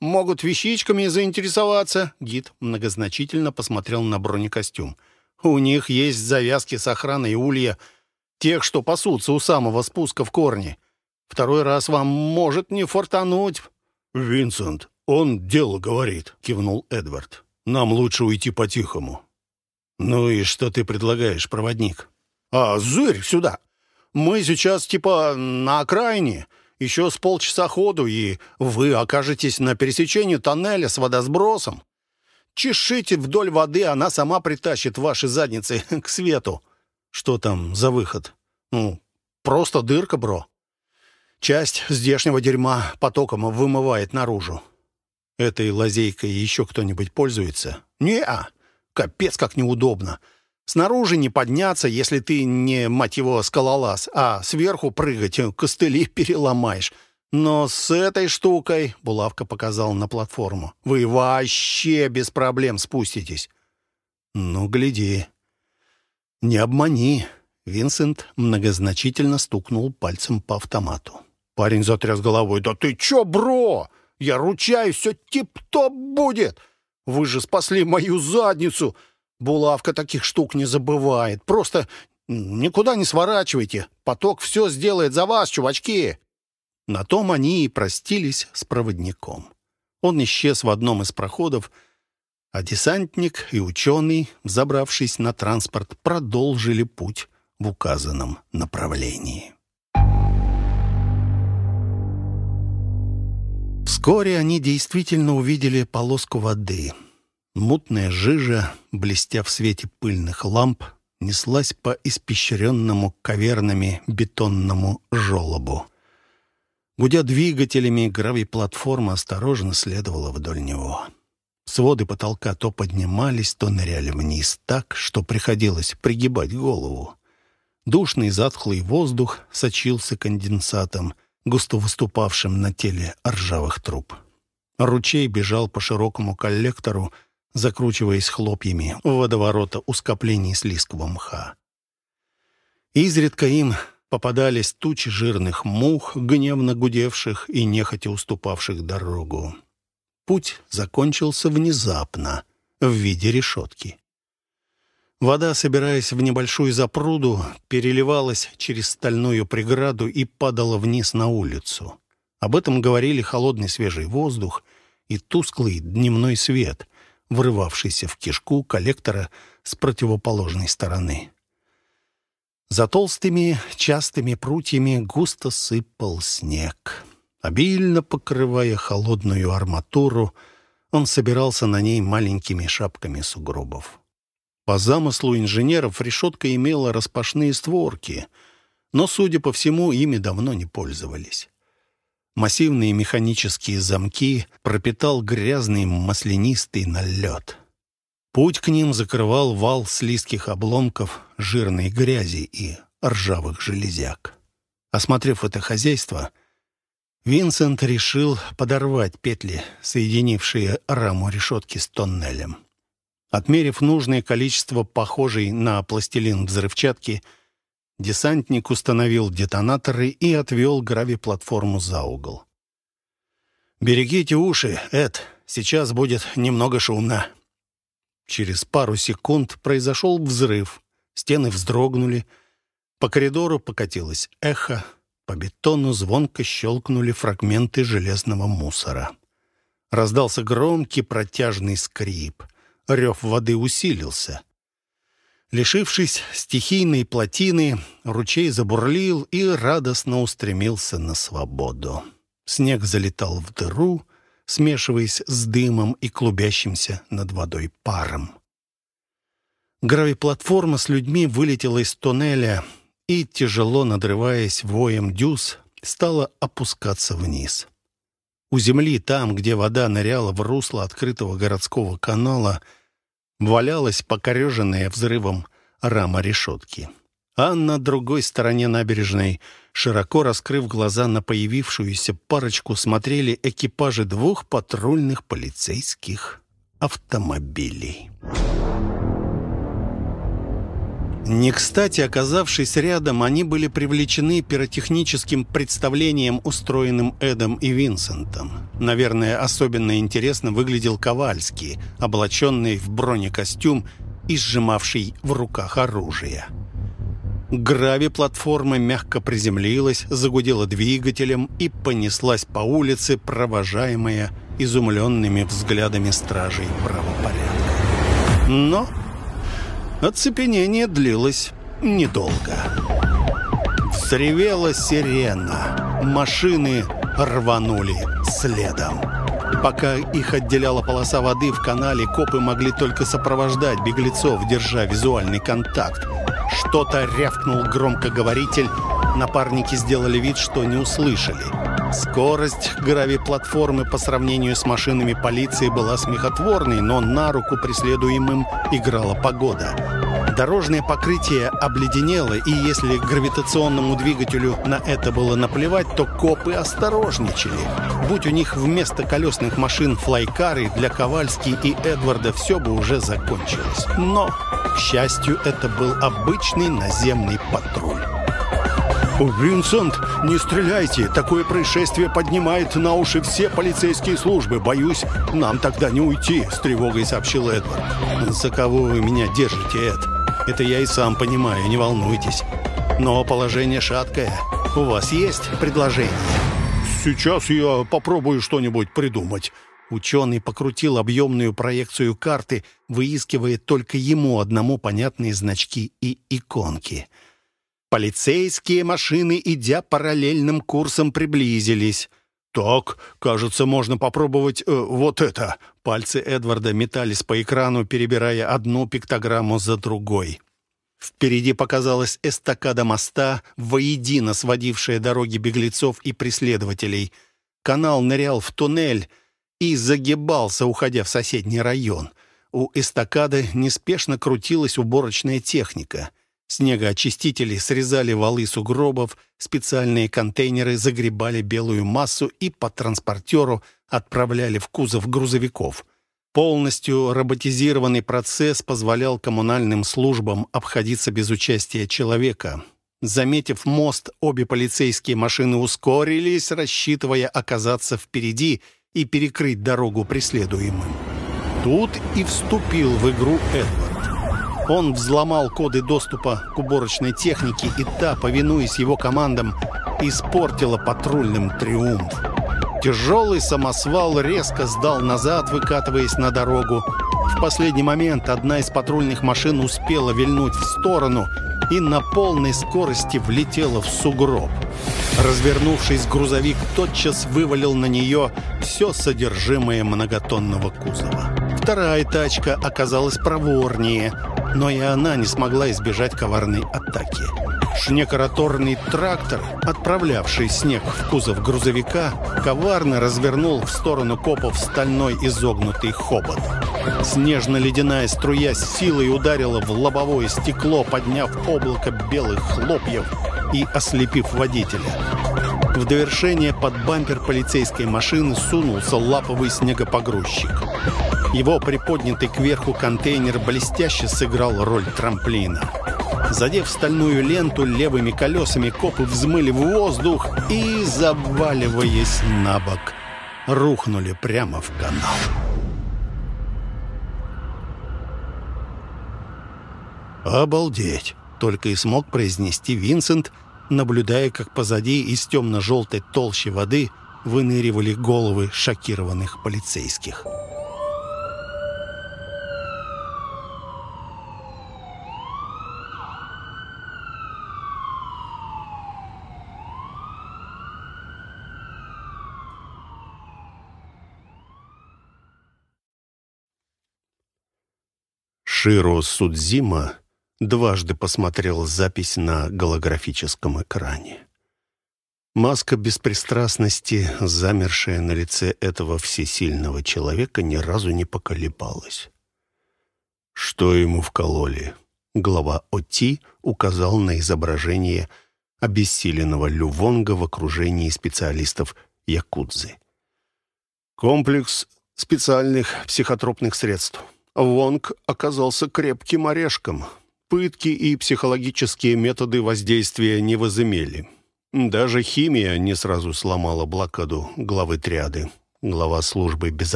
могут вещичками заинтересоваться». Гид многозначительно посмотрел на бронекостюм. «У них есть завязки с охраной улья, тех, что пасутся у самого спуска в корне. Второй раз вам может не фортануть». «Винсент, он дело говорит», — кивнул Эдвард. «Нам лучше уйти по-тихому». «Ну и что ты предлагаешь, проводник?» «А, зырь сюда! Мы сейчас типа на окраине, еще с полчаса ходу, и вы окажетесь на пересечении тоннеля с водосбросом. Чешите вдоль воды, она сама притащит ваши задницы к свету. Что там за выход? Ну, просто дырка, бро. Часть здешнего дерьма потоком вымывает наружу. Этой лазейкой еще кто-нибудь пользуется? Не-а. Капец, как неудобно. Снаружи не подняться, если ты не, мать его, скалолаз, а сверху прыгать, костыли переломаешь. Но с этой штукой, Булавка показал на платформу, вы вообще без проблем спуститесь. Ну, гляди. Не обмани. Винсент многозначительно стукнул пальцем по автомату. Парень затряс головой. «Да ты чё, бро? Я ручаюсь, все тип-топ будет! Вы же спасли мою задницу!» Булавка таких штук не забывает. Просто никуда не сворачивайте. Поток все сделает за вас, чувачки!» На том они и простились с проводником. Он исчез в одном из проходов, а десантник и ученый, забравшись на транспорт, продолжили путь в указанном направлении. Вскоре они действительно увидели полоску воды — Мутная жижа, блестя в свете пыльных ламп, неслась по испещренному кавернами бетонному желобу. Гудя двигателями, гравий-платформа осторожно следовала вдоль него. Своды потолка то поднимались, то ныряли вниз так, что приходилось пригибать голову. Душный затхлый воздух сочился конденсатом, густо выступавшим на теле ржавых труб. Ручей бежал по широкому коллектору, закручиваясь хлопьями в водоворота у скоплений слизкого мха. Изредка им попадались тучи жирных мух, гневно гудевших и нехотя уступавших дорогу. Путь закончился внезапно, в виде решетки. Вода, собираясь в небольшую запруду, переливалась через стальную преграду и падала вниз на улицу. Об этом говорили холодный свежий воздух и тусклый дневной свет, врывавшийся в кишку коллектора с противоположной стороны. За толстыми частыми прутьями густо сыпал снег. Обильно покрывая холодную арматуру, он собирался на ней маленькими шапками сугробов. По замыслу инженеров решетка имела распашные створки, но, судя по всему, ими давно не пользовались. Массивные механические замки пропитал грязный маслянистый налет. Путь к ним закрывал вал слизких обломков, жирной грязи и ржавых железяк. Осмотрев это хозяйство, Винсент решил подорвать петли, соединившие раму решетки с тоннелем. Отмерив нужное количество похожей на пластилин взрывчатки, Десантник установил детонаторы и отвел гравиплатформу за угол. «Берегите уши, Эд, сейчас будет немного шумно». Через пару секунд произошел взрыв. Стены вздрогнули. По коридору покатилось эхо. По бетону звонко щелкнули фрагменты железного мусора. Раздался громкий протяжный скрип. Рев воды усилился. Лишившись стихийной плотины, ручей забурлил и радостно устремился на свободу. Снег залетал в дыру, смешиваясь с дымом и клубящимся над водой паром. Гравиплатформа с людьми вылетела из туннеля и, тяжело надрываясь воем дюз, стала опускаться вниз. У земли, там, где вода ныряла в русло открытого городского канала, — валялась покореженная взрывом рама решетки. А на другой стороне набережной, широко раскрыв глаза на появившуюся парочку, смотрели экипажи двух патрульных полицейских автомобилей. Не кстати, оказавшись рядом, они были привлечены пиротехническим представлением, устроенным Эдом и Винсентом. Наверное, особенно интересно выглядел Ковальский, облаченный в бронекостюм и сжимавший в руках оружие. Грави-платформа мягко приземлилась, загудела двигателем и понеслась по улице, провожаемая изумленными взглядами стражей правопорядка. Но оцепенение длилось недолго. Взревела сирена. Машины рванули следом. Пока их отделяла полоса воды в канале, копы могли только сопровождать беглецов, держа визуальный контакт. Что-то рявкнул громкоговоритель. Напарники сделали вид, что не услышали. Скорость грави-платформы по сравнению с машинами полиции была смехотворной, но на руку преследуемым играла погода. Дорожное покрытие обледенело, и если гравитационному двигателю на это было наплевать, то копы осторожничали. Будь у них вместо колесных машин флайкары, для Ковальски и Эдварда все бы уже закончилось. Но, к счастью, это был обычный наземный патруль. «Винсент, не стреляйте! Такое происшествие поднимает на уши все полицейские службы. Боюсь, нам тогда не уйти», — с тревогой сообщил Эдвард. «За кого вы меня держите, Эд? Это я и сам понимаю, не волнуйтесь. Но положение шаткое. У вас есть предложение?» «Сейчас я попробую что-нибудь придумать». Ученый покрутил объемную проекцию карты, выискивая только ему одному понятные значки и иконки — Полицейские машины, идя параллельным курсом, приблизились. «Так, кажется, можно попробовать э, вот это». Пальцы Эдварда метались по экрану, перебирая одну пиктограмму за другой. Впереди показалась эстакада моста, воедино сводившая дороги беглецов и преследователей. Канал нырял в туннель и загибался, уходя в соседний район. У эстакады неспешно крутилась уборочная техника — Снегоочистители срезали валы сугробов, специальные контейнеры загребали белую массу и по транспортеру отправляли в кузов грузовиков. Полностью роботизированный процесс позволял коммунальным службам обходиться без участия человека. Заметив мост, обе полицейские машины ускорились, рассчитывая оказаться впереди и перекрыть дорогу преследуемым. Тут и вступил в игру Эдвард. Он взломал коды доступа к уборочной технике, и та, повинуясь его командам, испортила патрульным триумф. Тяжелый самосвал резко сдал назад, выкатываясь на дорогу. В последний момент одна из патрульных машин успела вильнуть в сторону и на полной скорости влетела в сугроб. Развернувшись, грузовик тотчас вывалил на нее все содержимое многотонного кузова. Вторая тачка оказалась проворнее – но и она не смогла избежать коварной атаки. Шнекороторный трактор, отправлявший снег в кузов грузовика, коварно развернул в сторону копов стальной изогнутый хобот. Снежно-ледяная струя с силой ударила в лобовое стекло, подняв облако белых хлопьев и ослепив водителя. В довершение под бампер полицейской машины сунулся лаповый снегопогрузчик. Его приподнятый кверху контейнер блестяще сыграл роль трамплина. Задев стальную ленту левыми колесами, копы взмыли в воздух и, заваливаясь на бок, рухнули прямо в канал. «Обалдеть!» — только и смог произнести Винсент, наблюдая, как позади из темно-желтой толщи воды выныривали головы шокированных полицейских. Широ Судзима дважды посмотрел запись на голографическом экране. Маска беспристрастности, замершая на лице этого всесильного человека, ни разу не поколебалась. Что ему вкололи? Глава ОТИ указал на изображение обессиленного Лювонга в окружении специалистов Якудзы. Комплекс специальных психотропных средств. Вонг оказался крепким орешком. пытки и психологические методы воздействия не возымели. Даже химия не сразу сломала блокаду главы триады. Глава службы безопасности